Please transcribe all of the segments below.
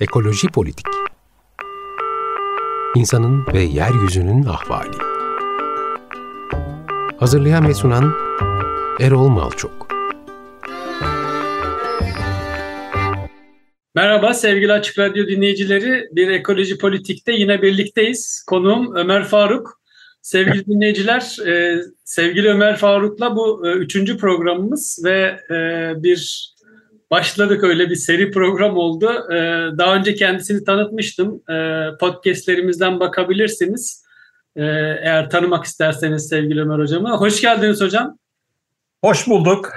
Ekoloji Politik İnsanın ve Yeryüzünün Ahvali Hazırlayan ve sunan Erol Malçok Merhaba sevgili Açık Radyo dinleyicileri. Bir Ekoloji Politik'te yine birlikteyiz. Konuğum Ömer Faruk. Sevgili dinleyiciler, e, sevgili Ömer Faruk'la bu e, üçüncü programımız ve e, bir başladık öyle bir seri program oldu. E, daha önce kendisini tanıtmıştım. E, podcastlerimizden bakabilirsiniz. E, eğer tanımak isterseniz sevgili Ömer Hocam'a. Hoş geldiniz hocam. Hoş bulduk.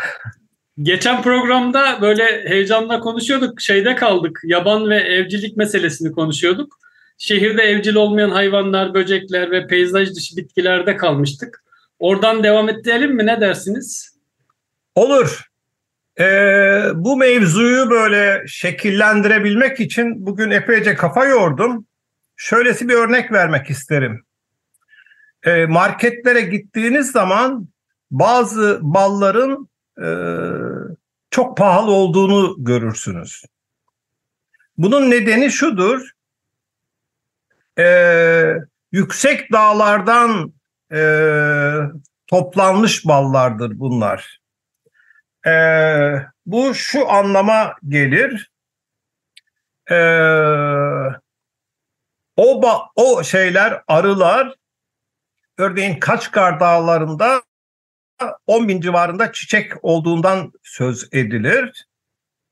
Geçen programda böyle heyecanla konuşuyorduk. Şeyde kaldık. Yaban ve evcilik meselesini konuşuyorduk. Şehirde evcil olmayan hayvanlar, böcekler ve peyzaj dışı bitkilerde kalmıştık. Oradan devam edelim mi? Ne dersiniz? Olur. Ee, bu mevzuyu böyle şekillendirebilmek için bugün epeyce kafa yordum. Şöylesi bir örnek vermek isterim. Ee, marketlere gittiğiniz zaman bazı balların e, çok pahalı olduğunu görürsünüz. Bunun nedeni şudur. Ee, yüksek dağlardan e, toplanmış ballardır bunlar. Ee, bu şu anlama gelir. Ee, o o şeyler arılar örneğin Kaçkar dağlarında 10 bin civarında çiçek olduğundan söz edilir.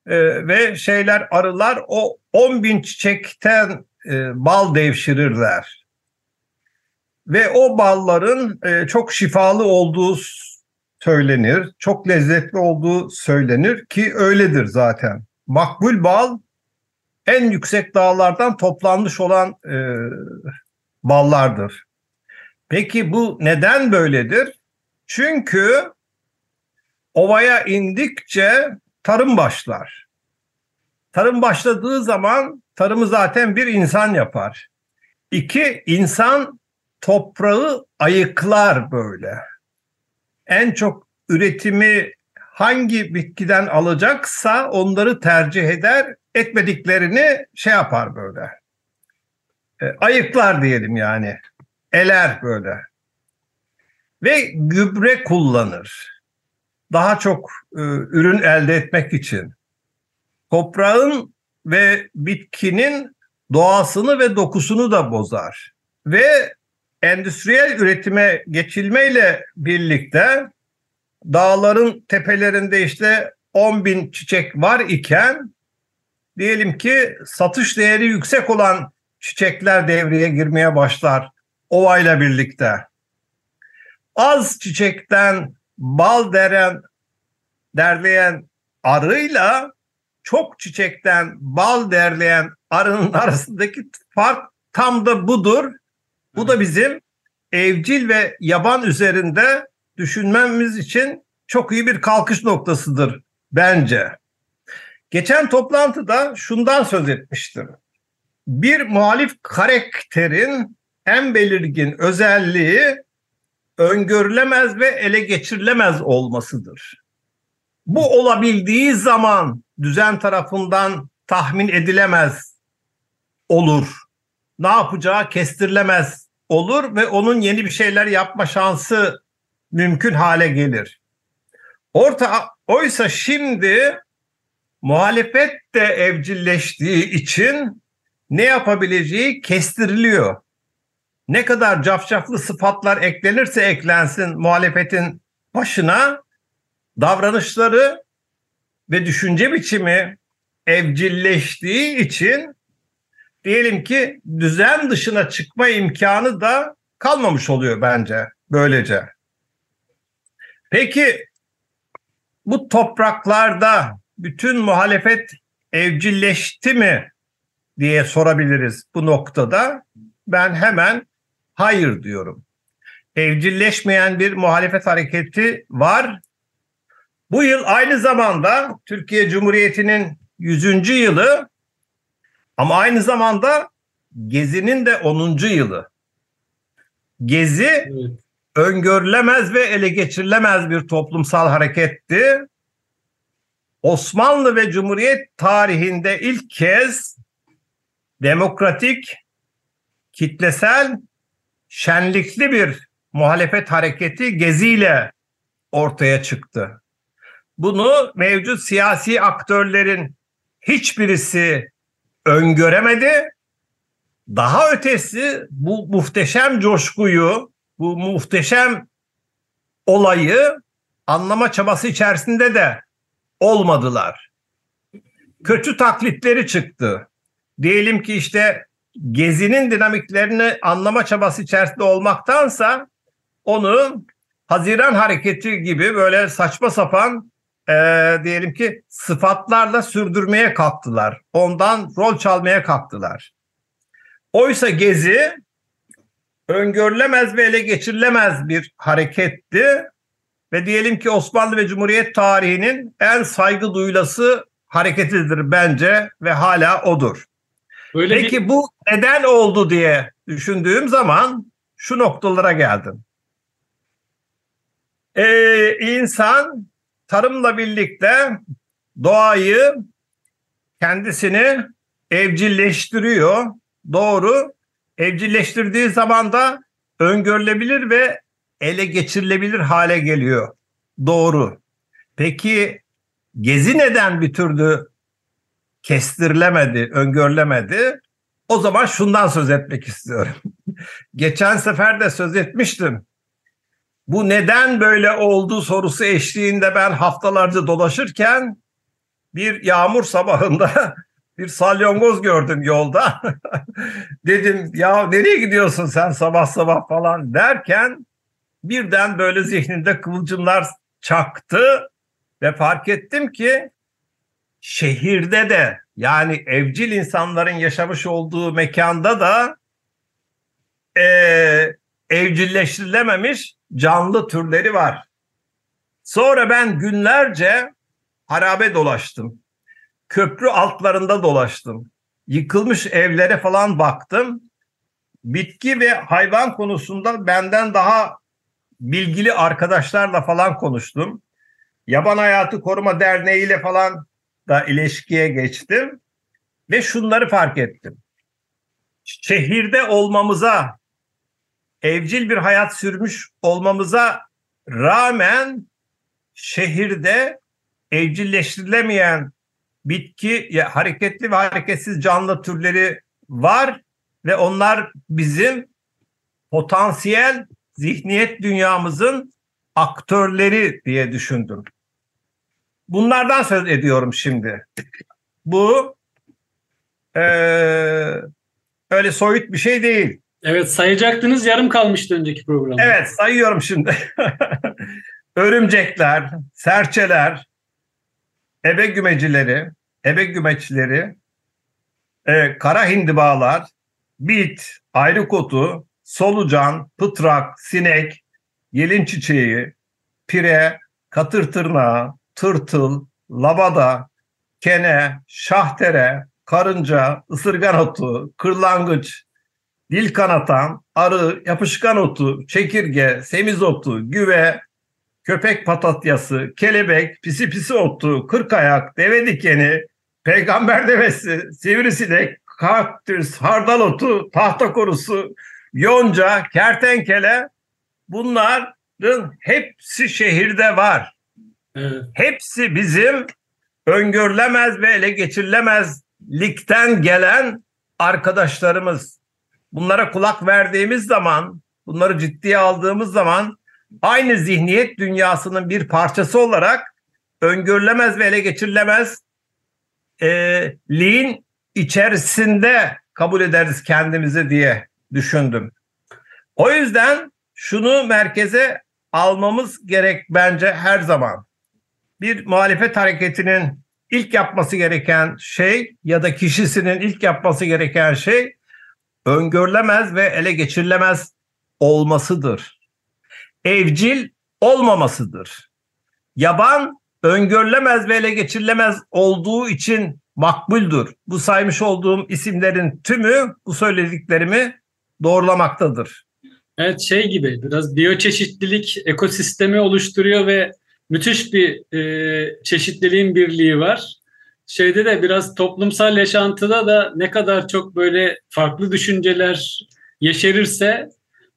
Ee, ve şeyler arılar o 10 bin çiçekten e, bal devşirirler. Ve o balların e, çok şifalı olduğu söylenir. Çok lezzetli olduğu söylenir ki öyledir zaten. Makbul bal en yüksek dağlardan toplanmış olan e, ballardır. Peki bu neden böyledir? Çünkü ovaya indikçe tarım başlar. Tarım başladığı zaman tarımı zaten bir insan yapar. İki, insan toprağı ayıklar böyle. En çok üretimi hangi bitkiden alacaksa onları tercih eder, etmediklerini şey yapar böyle. E, ayıklar diyelim yani. Eler böyle. Ve gübre kullanır. Daha çok e, ürün elde etmek için. Toprağın ve bitkinin doğasını ve dokusunu da bozar. Ve endüstriyel üretime geçilmeyle birlikte dağların tepelerinde işte 10 bin çiçek var iken diyelim ki satış değeri yüksek olan çiçekler devreye girmeye başlar ovayla birlikte. Az çiçekten bal deren, derleyen arıyla çok çiçekten bal derleyen arının arasındaki fark tam da budur. Bu da bizim evcil ve yaban üzerinde düşünmemiz için çok iyi bir kalkış noktasıdır bence. Geçen toplantıda şundan söz etmiştim. Bir muhalif karakterin en belirgin özelliği öngörülemez ve ele geçirilemez olmasıdır. Bu olabildiği zaman düzen tarafından tahmin edilemez olur. Ne yapacağı kestirilemez olur ve onun yeni bir şeyler yapma şansı mümkün hale gelir. Orta oysa şimdi muhalefet de evcilleştiği için ne yapabileceği kestiriliyor. Ne kadar cafcaflı sıfatlar eklenirse eklensin muhalefetin başına davranışları ve düşünce biçimi evcilleştiği için diyelim ki düzen dışına çıkma imkanı da kalmamış oluyor bence böylece. Peki bu topraklarda bütün muhalefet evcilleşti mi diye sorabiliriz bu noktada. Ben hemen hayır diyorum. Evcilleşmeyen bir muhalefet hareketi var. Bu yıl aynı zamanda Türkiye Cumhuriyeti'nin 100. yılı ama aynı zamanda Gezi'nin de 10. yılı. Gezi evet. öngörülemez ve ele geçirilemez bir toplumsal hareketti. Osmanlı ve Cumhuriyet tarihinde ilk kez demokratik, kitlesel, şenlikli bir muhalefet hareketi geziyle ortaya çıktı. Bunu mevcut siyasi aktörlerin hiçbirisi öngöremedi. Daha ötesi bu muhteşem coşkuyu, bu muhteşem olayı anlama çabası içerisinde de olmadılar. Kötü taklitleri çıktı. Diyelim ki işte gezinin dinamiklerini anlama çabası içerisinde olmaktansa onu Haziran hareketi gibi böyle saçma sapan e, diyelim ki sıfatlarla sürdürmeye kalktılar. Ondan rol çalmaya kalktılar. Oysa Gezi öngörülemez ve ele geçirilemez bir hareketti ve diyelim ki Osmanlı ve Cumhuriyet tarihinin en saygı duyulası hareketidir bence ve hala odur. Öyle Peki bir... bu neden oldu diye düşündüğüm zaman şu noktalara geldim. Ee, insan tarımla birlikte doğayı kendisini evcilleştiriyor. Doğru. Evcilleştirdiği zaman da öngörülebilir ve ele geçirilebilir hale geliyor. Doğru. Peki gezi neden bir türlü kestirilemedi, öngörülemedi? O zaman şundan söz etmek istiyorum. Geçen sefer de söz etmiştim. Bu neden böyle oldu sorusu eşliğinde ben haftalarca dolaşırken bir yağmur sabahında bir salyongoz gördüm yolda. Dedim ya nereye gidiyorsun sen sabah sabah falan derken birden böyle zihninde kıvılcımlar çaktı ve fark ettim ki şehirde de yani evcil insanların yaşamış olduğu mekanda da e, evcilleştirilememiş canlı türleri var. Sonra ben günlerce harabe dolaştım. Köprü altlarında dolaştım. Yıkılmış evlere falan baktım. Bitki ve hayvan konusunda benden daha bilgili arkadaşlarla falan konuştum. Yaban Hayatı Koruma Derneği ile falan da ilişkiye geçtim ve şunları fark ettim. Şehirde olmamıza, evcil bir hayat sürmüş olmamıza rağmen şehirde evcilleştirilemeyen bitki hareketli ve hareketsiz canlı türleri var ve onlar bizim potansiyel zihniyet dünyamızın aktörleri diye düşündüm. Bunlardan söz ediyorum şimdi. Bu e, öyle soyut bir şey değil. Evet sayacaktınız yarım kalmıştı önceki programda. Evet sayıyorum şimdi. Örümcekler, serçeler, ebe gümecileri, ebe gümeçleri, e, kara hindibalar, bit, ayrık otu, solucan, pıtrak, sinek, yelin çiçeği, pire, katır tırnağı, tırtıl, labada, kene, şahtere, karınca, ısırgan otu, kırlangıç, dil kanatan, arı, yapışkan otu, çekirge, semizotu, güve, köpek patatyası, kelebek, pisi pisi otu, kırk ayak, deve dikeni, peygamber devesi, sivrisinek, kaktüs, hardal otu, tahta korusu, yonca, kertenkele bunların hepsi şehirde var. Evet. Hepsi bizim öngörülemez ve ele geçirilemezlikten gelen arkadaşlarımız. Bunlara kulak verdiğimiz zaman, bunları ciddiye aldığımız zaman aynı zihniyet dünyasının bir parçası olarak öngörülemez ve ele geçirilemez e, liğin içerisinde kabul ederiz kendimizi diye düşündüm. O yüzden şunu merkeze almamız gerek bence her zaman. Bir muhalefet hareketinin ilk yapması gereken şey ya da kişisinin ilk yapması gereken şey öngörülemez ve ele geçirilemez olmasıdır. Evcil olmamasıdır. Yaban öngörülemez ve ele geçirilemez olduğu için makbuldür. Bu saymış olduğum isimlerin tümü bu söylediklerimi doğrulamaktadır. Evet şey gibi biraz biyoçeşitlilik ekosistemi oluşturuyor ve müthiş bir e, çeşitliliğin birliği var. Şeyde de biraz toplumsal yaşantıda da ne kadar çok böyle farklı düşünceler yeşerirse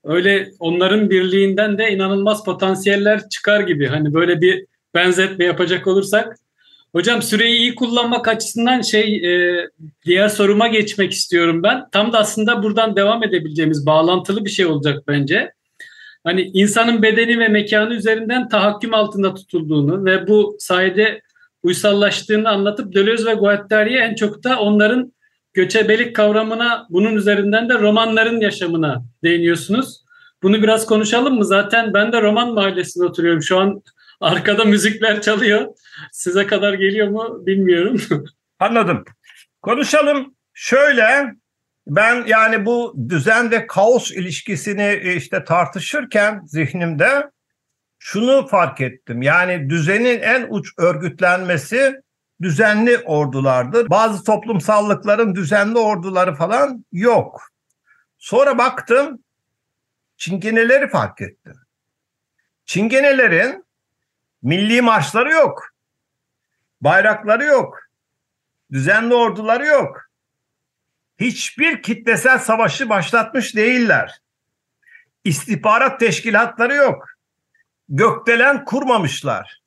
öyle onların birliğinden de inanılmaz potansiyeller çıkar gibi. Hani böyle bir benzetme yapacak olursak. Hocam süreyi iyi kullanmak açısından şey e, diğer soruma geçmek istiyorum ben. Tam da aslında buradan devam edebileceğimiz bağlantılı bir şey olacak bence. Hani insanın bedeni ve mekanı üzerinden tahakküm altında tutulduğunu ve bu sayede uysallaştığını anlatıp Deleuze ve Guattari'ye en çok da onların göçebelik kavramına bunun üzerinden de romanların yaşamına değiniyorsunuz. Bunu biraz konuşalım mı? Zaten ben de roman mahallesinde oturuyorum. Şu an arkada müzikler çalıyor. Size kadar geliyor mu bilmiyorum. Anladım. Konuşalım. Şöyle ben yani bu düzen ve kaos ilişkisini işte tartışırken zihnimde şunu fark ettim. Yani düzenin en uç örgütlenmesi düzenli ordulardır. Bazı toplumsallıkların düzenli orduları falan yok. Sonra baktım çingeneleri fark ettim. Çingenelerin milli marşları yok. Bayrakları yok. Düzenli orduları yok. Hiçbir kitlesel savaşı başlatmış değiller. İstihbarat teşkilatları yok. Gökdelen kurmamışlar.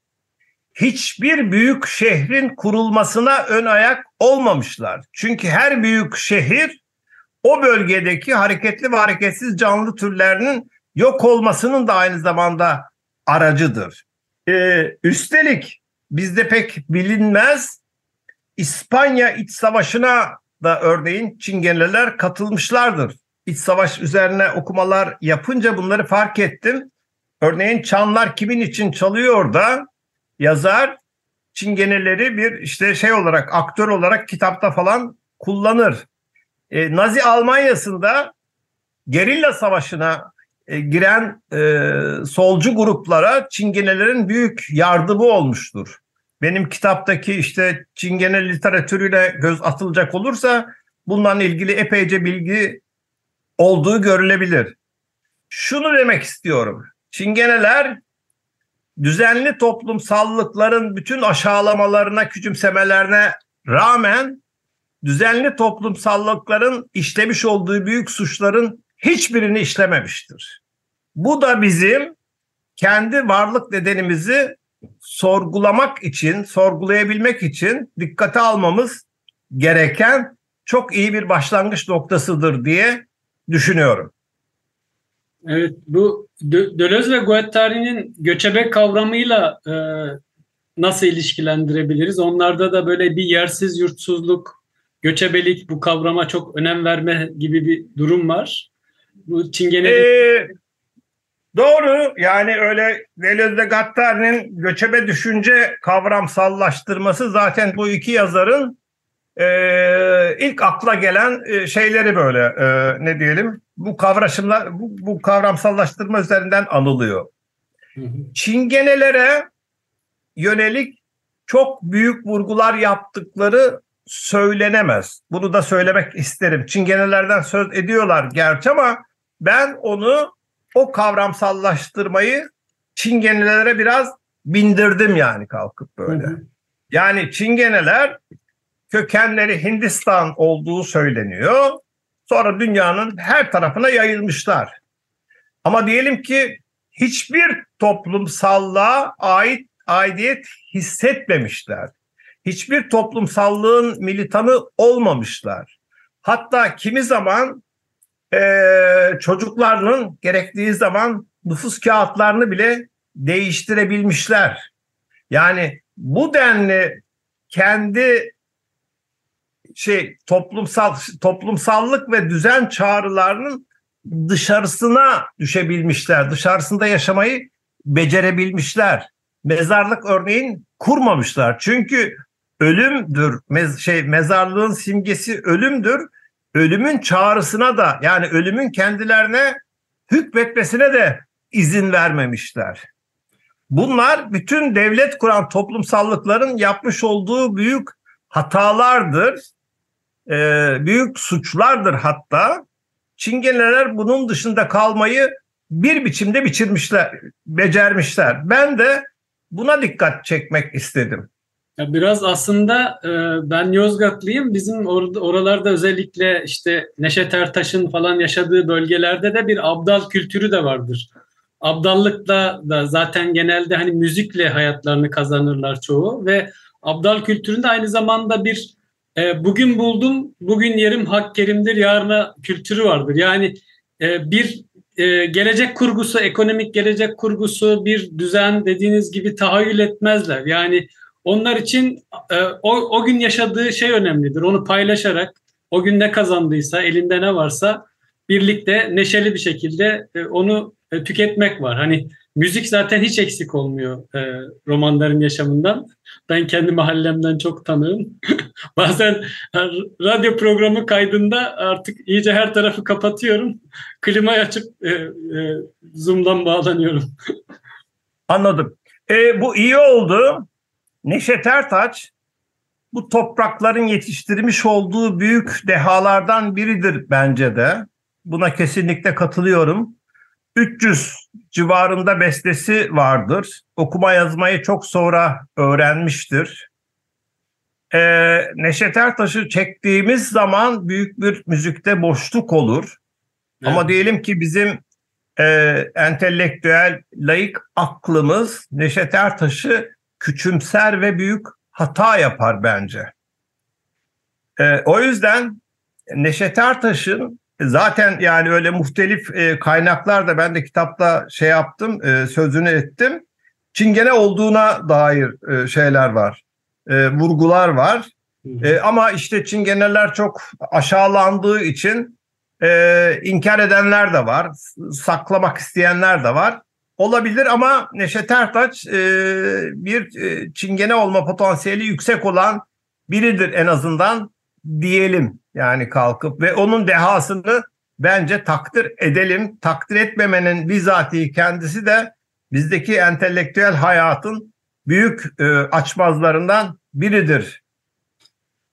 Hiçbir büyük şehrin kurulmasına ön ayak olmamışlar. Çünkü her büyük şehir o bölgedeki hareketli ve hareketsiz canlı türlerinin yok olmasının da aynı zamanda aracıdır. Ee, üstelik bizde pek bilinmez İspanya İç Savaşı'na da örneğin Çingeneler katılmışlardır. İç savaş üzerine okumalar yapınca bunları fark ettim. Örneğin çanlar kimin için çalıyor da yazar Çingeneleri bir işte şey olarak aktör olarak kitapta falan kullanır. E, Nazi Almanya'sında gerilla savaşına e, giren e, solcu gruplara Çingenelerin büyük yardımı olmuştur. Benim kitaptaki işte Çingene literatürüyle göz atılacak olursa bundan ilgili epeyce bilgi olduğu görülebilir. Şunu demek istiyorum. Çingeneler düzenli toplumsallıkların bütün aşağılamalarına, küçümsemelerine rağmen düzenli toplumsallıkların işlemiş olduğu büyük suçların hiçbirini işlememiştir. Bu da bizim kendi varlık nedenimizi sorgulamak için, sorgulayabilmek için dikkate almamız gereken çok iyi bir başlangıç noktasıdır diye düşünüyorum. Evet, bu Deleuze ve Guattari'nin göçebe kavramıyla e, nasıl ilişkilendirebiliriz? Onlarda da böyle bir yersiz yurtsuzluk, göçebelik bu kavrama çok önem verme gibi bir durum var. Bu Çingene ee, Doğru yani öyle Deleuze Gattari'nin göçebe düşünce kavramsallaştırması zaten bu iki yazarın e, ilk akla gelen e, şeyleri böyle e, ne diyelim bu kavraşımla bu, bu kavramsallaştırma üzerinden anılıyor. Çingenelere yönelik çok büyük vurgular yaptıkları söylenemez. Bunu da söylemek isterim. Çingenelerden söz ediyorlar gerçi ama ben onu o kavramsallaştırmayı Çingenelere biraz bindirdim yani kalkıp böyle. Hı hı. Yani Çingeneler kökenleri Hindistan olduğu söyleniyor. Sonra dünyanın her tarafına yayılmışlar. Ama diyelim ki hiçbir toplumsallığa ait aidiyet hissetmemişler. Hiçbir toplumsallığın militanı olmamışlar. Hatta kimi zaman e, çocuklarının gerektiği zaman nüfus kağıtlarını bile değiştirebilmişler. Yani bu denli kendi şey toplumsal toplumsallık ve düzen çağrılarının dışarısına düşebilmişler. Dışarısında yaşamayı becerebilmişler. Mezarlık örneğin kurmamışlar. Çünkü ölümdür. Mez, şey mezarlığın simgesi ölümdür ölümün çağrısına da yani ölümün kendilerine hükmetmesine de izin vermemişler. Bunlar bütün devlet kuran toplumsallıkların yapmış olduğu büyük hatalardır, e, büyük suçlardır hatta. Çingeneler bunun dışında kalmayı bir biçimde biçirmişler, becermişler. Ben de buna dikkat çekmek istedim. Ya biraz aslında e, ben Yozgatlıyım. Bizim or- oralarda özellikle işte Neşet Ertaş'ın falan yaşadığı bölgelerde de bir abdal kültürü de vardır. Abdallıkla da zaten genelde hani müzikle hayatlarını kazanırlar çoğu ve abdal kültüründe aynı zamanda bir e, bugün buldum, bugün yerim hak kerimdir, yarına kültürü vardır. Yani e, bir e, gelecek kurgusu, ekonomik gelecek kurgusu, bir düzen dediğiniz gibi tahayyül etmezler. Yani onlar için e, o, o gün yaşadığı şey önemlidir. Onu paylaşarak o gün ne kazandıysa, elinde ne varsa birlikte neşeli bir şekilde e, onu e, tüketmek var. Hani müzik zaten hiç eksik olmuyor e, romanların yaşamından. Ben kendi mahallemden çok tanığım. Bazen e, radyo programı kaydında artık iyice her tarafı kapatıyorum. Klimayı açıp e, e, Zoom'dan bağlanıyorum. Anladım. E, bu iyi oldu. Neşet Ertaç bu toprakların yetiştirmiş olduğu büyük dehalardan biridir bence de. Buna kesinlikle katılıyorum. 300 civarında bestesi vardır. Okuma yazmayı çok sonra öğrenmiştir. Ee, Neşet Ertaş'ı çektiğimiz zaman büyük bir müzikte boşluk olur. Evet. Ama diyelim ki bizim e, entelektüel, laik aklımız Neşet Ertaş'ı küçümser ve büyük hata yapar bence. E, o yüzden Neşet Ertaş'ın zaten yani öyle muhtelif e, kaynaklar da ben de kitapta şey yaptım, e, sözünü ettim. Çingene olduğuna dair e, şeyler var, e, vurgular var. E, ama işte Çingeneler çok aşağılandığı için e, inkar edenler de var, saklamak isteyenler de var. Olabilir ama Neşet Ertaç e, bir e, çingene olma potansiyeli yüksek olan biridir en azından diyelim yani kalkıp ve onun dehasını bence takdir edelim. Takdir etmemenin bizatihi kendisi de bizdeki entelektüel hayatın büyük e, açmazlarından biridir.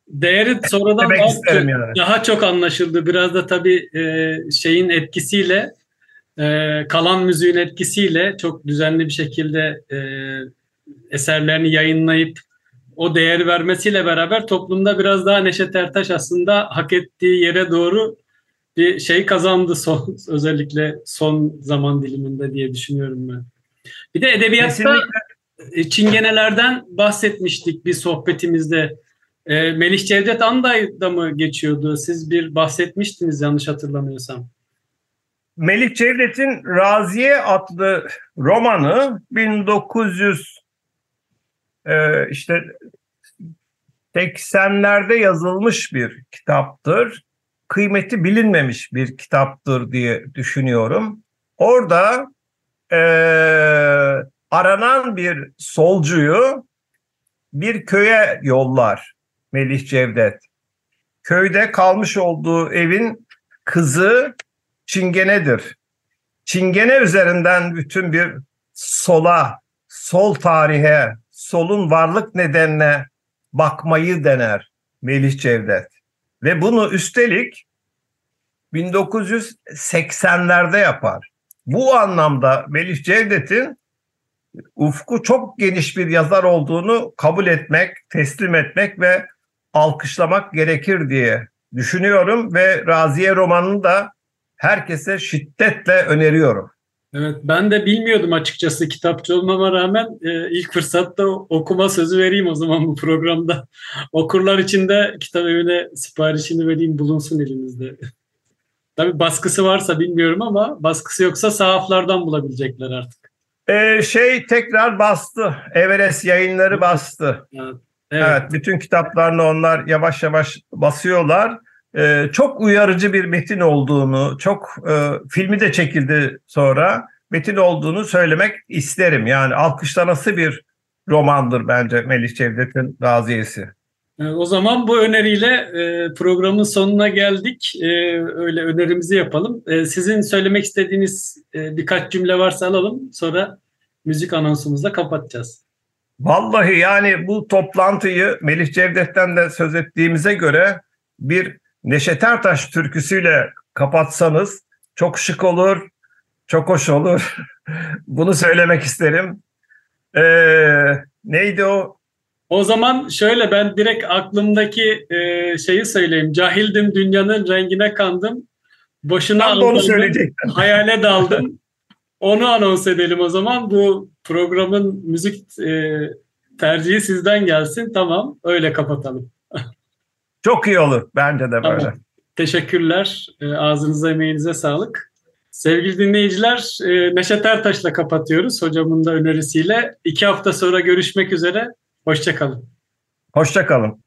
Değeri sonradan daha, yani. daha çok anlaşıldı. Biraz da tabii e, şeyin etkisiyle e, kalan müziğin etkisiyle çok düzenli bir şekilde e, eserlerini yayınlayıp o değeri vermesiyle beraber toplumda biraz daha Neşet Ertaş aslında hak ettiği yere doğru bir şey kazandı son, özellikle son zaman diliminde diye düşünüyorum ben. Bir de edebiyatta Kesinlikle. Çingenelerden bahsetmiştik bir sohbetimizde. E, Melih Cevdet Anday'da mı geçiyordu? Siz bir bahsetmiştiniz yanlış hatırlamıyorsam. Melih Cevdet'in Raziye adlı romanı 1900 e, işte 80'lerde yazılmış bir kitaptır. Kıymeti bilinmemiş bir kitaptır diye düşünüyorum. Orada e, aranan bir solcuyu bir köye yollar Melih Cevdet. Köyde kalmış olduğu evin kızı Çingene'dir. Çingene üzerinden bütün bir sola, sol tarihe, solun varlık nedenine bakmayı dener Melih Cevdet. Ve bunu üstelik 1980'lerde yapar. Bu anlamda Melih Cevdet'in ufku çok geniş bir yazar olduğunu kabul etmek, teslim etmek ve alkışlamak gerekir diye düşünüyorum ve Raziye romanını da herkese şiddetle öneriyorum. Evet ben de bilmiyordum açıkçası kitapçı olmama rağmen e, ilk fırsatta okuma sözü vereyim o zaman bu programda. Okurlar için de kitap evine siparişini vereyim bulunsun elinizde. Tabii baskısı varsa bilmiyorum ama baskısı yoksa sahaflardan bulabilecekler artık. Ee, şey tekrar bastı. Everest yayınları bastı. Evet. Evet. evet bütün kitaplarını onlar yavaş yavaş basıyorlar e, çok uyarıcı bir metin olduğunu, çok e, filmi de çekildi sonra metin olduğunu söylemek isterim. Yani alkışlanası bir romandır bence Melih Cevdet'in Raziyesi. E, o zaman bu öneriyle e, programın sonuna geldik. E, öyle önerimizi yapalım. Sizin söylemek istediğiniz birkaç cümle varsa alalım. Sonra müzik anonsumuzla kapatacağız. Vallahi yani bu toplantıyı Melih Cevdet'ten de söz ettiğimize göre bir Neşet Ertaş türküsüyle kapatsanız çok şık olur, çok hoş olur. Bunu söylemek isterim. Ee, neydi o? O zaman şöyle ben direkt aklımdaki e, şeyi söyleyeyim. Cahildim dünyanın rengine kandım. Boşuna de onu söyleyecektim. Hayale daldım. Onu anons edelim o zaman. Bu programın müzik e, tercihi sizden gelsin. Tamam. Öyle kapatalım. Çok iyi olur. Bence de böyle. Tamam. Teşekkürler. E, ağzınıza emeğinize sağlık. Sevgili dinleyiciler, e, Neşet Ertaş'la kapatıyoruz hocamın da önerisiyle. İki hafta sonra görüşmek üzere. Hoşçakalın. Hoşça kalın.